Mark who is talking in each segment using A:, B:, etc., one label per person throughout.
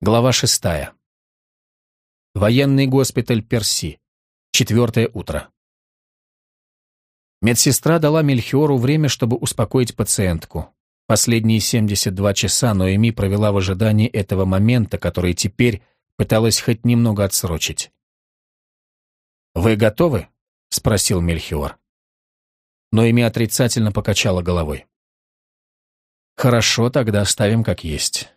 A: Глава шестая. Военный госпиталь Перси. Четвертое утро. Медсестра дала Мельхиору время, чтобы успокоить пациентку. Последние 72 часа Ноэми провела в ожидании этого момента, который теперь пыталась хоть немного отсрочить. «Вы готовы?» — спросил Мельхиор. Ноэми отрицательно покачала головой. «Хорошо, тогда оставим как есть.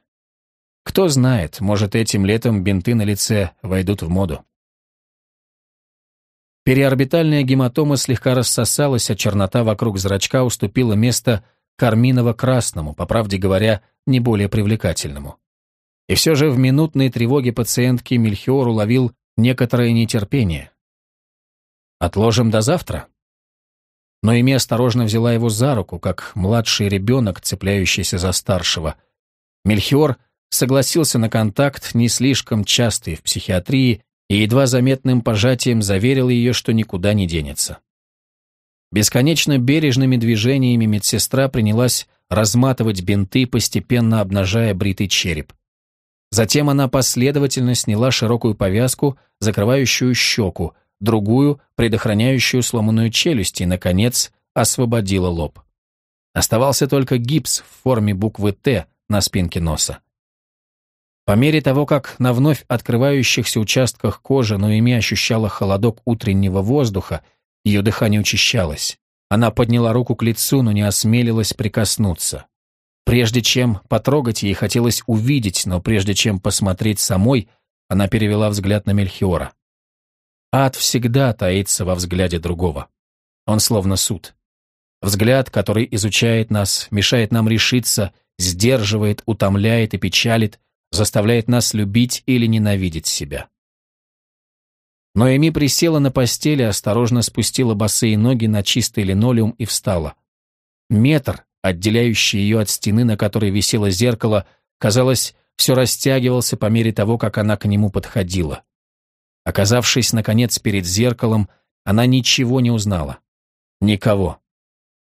A: Кто знает, может, этим летом бинты на лице войдут в моду. Периорбитальная гематома слегка рассосалась, а чернота вокруг зрачка уступила место карминово-красному, по правде говоря, не более привлекательному. И все же в минутной тревоге пациентки Мельхиор уловил некоторое нетерпение. «Отложим до завтра?» Но Ими осторожно взяла его за руку, как младший ребенок, цепляющийся за старшего. Мельхиор — согласился на контакт, не слишком частый в психиатрии, и едва заметным пожатием заверил ее, что никуда не денется. Бесконечно бережными движениями медсестра принялась разматывать бинты, постепенно обнажая бритый череп. Затем она последовательно сняла широкую повязку, закрывающую щеку, другую, предохраняющую сломанную челюсть, и, наконец, освободила лоб. Оставался только гипс в форме буквы «Т» на спинке носа. По мере того, как на вновь открывающихся участках кожи Ноэми ощущала холодок утреннего воздуха, ее дыхание учащалось. Она подняла руку к лицу, но не осмелилась прикоснуться. Прежде чем потрогать, ей хотелось увидеть, но прежде чем посмотреть самой, она перевела взгляд на Мельхиора. Ад всегда таится во взгляде другого. Он словно суд. Взгляд, который изучает нас, мешает нам решиться, сдерживает, утомляет и печалит, заставляет нас любить или ненавидеть себя. Но Эми присела на постели, осторожно спустила босые ноги на чистый линолеум и встала. Метр, отделяющий ее от стены, на которой висело зеркало, казалось, все растягивался по мере того, как она к нему подходила. Оказавшись, наконец, перед зеркалом, она ничего не узнала. Никого.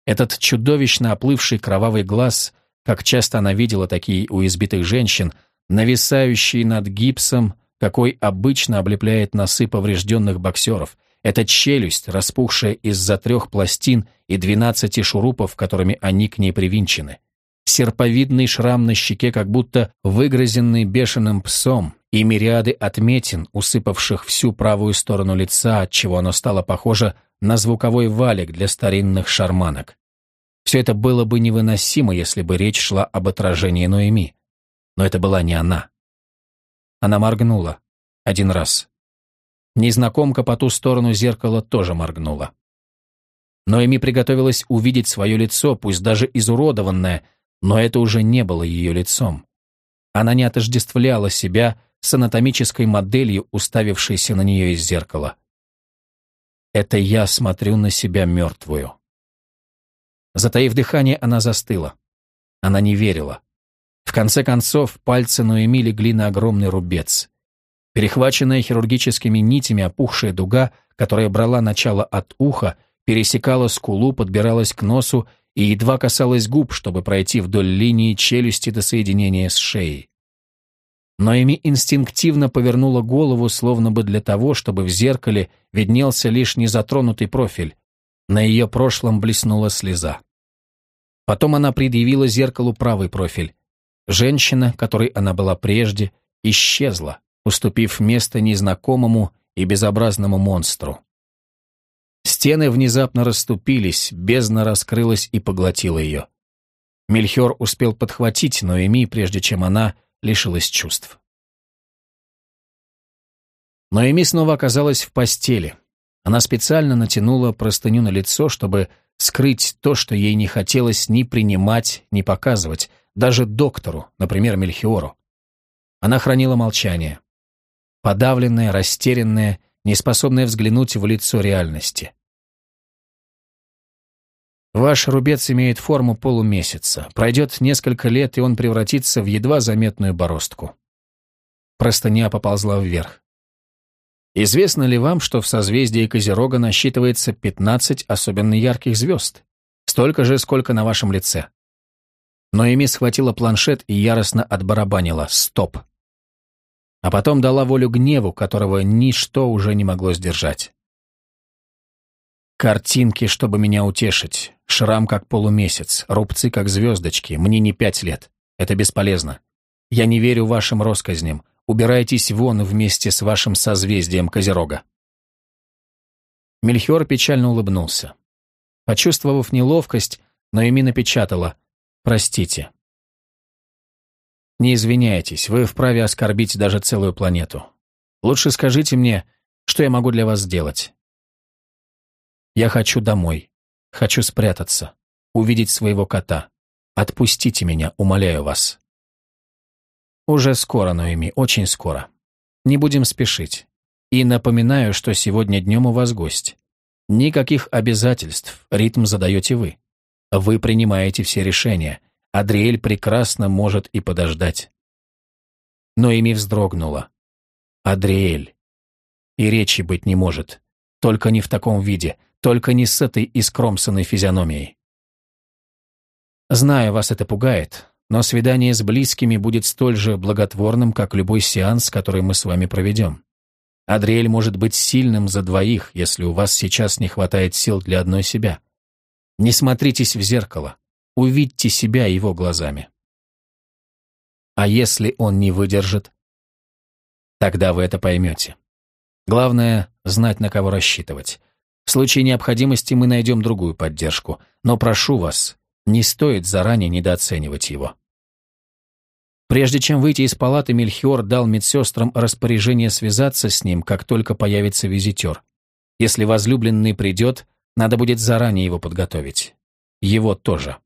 A: Этот чудовищно оплывший кровавый глаз, как часто она видела такие у избитых женщин, нависающий над гипсом, какой обычно облепляет носы поврежденных боксеров. Это челюсть, распухшая из-за трех пластин и двенадцати шурупов, которыми они к ней привинчены. Серповидный шрам на щеке, как будто выгрызенный бешеным псом, и мириады отметин, усыпавших всю правую сторону лица, отчего оно стало похоже на звуковой валик для старинных шарманок. Все это было бы невыносимо, если бы речь шла об отражении Ноэми но это была не она. Она моргнула. Один раз. Незнакомка по ту сторону зеркала тоже моргнула. Но Эми приготовилась увидеть свое лицо, пусть даже изуродованное, но это уже не было ее лицом. Она не отождествляла себя с анатомической моделью, уставившейся на нее из зеркала. Это я смотрю на себя мертвую. Затаив дыхание, она застыла. Она не верила. В конце концов, пальцы Ноэми легли на огромный рубец. Перехваченная хирургическими нитями опухшая дуга, которая брала начало от уха, пересекала скулу, подбиралась к носу и едва касалась губ, чтобы пройти вдоль линии челюсти до соединения с шеей. Ноэми инстинктивно повернула голову, словно бы для того, чтобы в зеркале виднелся лишь незатронутый профиль. На ее прошлом блеснула слеза. Потом она предъявила зеркалу правый профиль. Женщина, которой она была прежде, исчезла, уступив место незнакомому и безобразному монстру. Стены внезапно расступились, бездна раскрылась и поглотила ее. Мельхиор успел подхватить Ноэми, прежде чем она лишилась чувств. Ноэми снова оказалась в постели. Она специально натянула простыню на лицо, чтобы скрыть то, что ей не хотелось ни принимать, ни показывать, даже доктору, например, Мельхиору. Она хранила молчание. Подавленная, растерянная, неспособная взглянуть в лицо реальности. Ваш рубец имеет форму полумесяца. Пройдет несколько лет, и он превратится в едва заметную бороздку. Простыня поползла вверх. Известно ли вам, что в созвездии Козерога насчитывается 15 особенно ярких звезд? Столько же, сколько на вашем лице. Но Эми схватила планшет и яростно отбарабанила «Стоп!». а потом дала волю гневу, которого ничто уже не могло сдержать. Картинки, чтобы меня утешить, шрам как полумесяц, рубцы как звездочки, мне не пять лет. Это бесполезно. Я не верю вашим россказням. Убирайтесь вон вместе с вашим созвездием Козерога. Мельхиор печально улыбнулся. Почувствовав неловкость, Ноэми напечатала «Простите». «Не извиняйтесь, вы вправе оскорбить даже целую планету. Лучше скажите мне, что я могу для вас сделать?» «Я хочу домой. Хочу спрятаться. Увидеть своего кота. Отпустите меня, умоляю вас». «Уже скоро, Ноэми, очень скоро. Не будем спешить. И напоминаю, что сегодня днем у вас гость. Никаких обязательств, ритм задаете вы. Вы принимаете все решения. Адриэль прекрасно может и подождать. Но ими вздрогнула. Адриэль. И речи быть не может. Только не в таком виде, только не с этой искромсанной физиономией. Знаю, вас это пугает, но свидание с близкими будет столь же благотворным, как любой сеанс, который мы с вами проведем. Адриэль может быть сильным за двоих, если у вас сейчас не хватает сил для одной себя. Не смотритесь в зеркало, увидьте себя его глазами. А если он не выдержит? Тогда вы это поймете. Главное — знать, на кого рассчитывать. В случае необходимости мы найдем другую поддержку, но прошу вас, не стоит заранее недооценивать его. Прежде чем выйти из палаты, Мельхиор дал медсестрам распоряжение связаться с ним, как только появится визитер. Если возлюбленный придет, надо будет заранее его подготовить. Его тоже.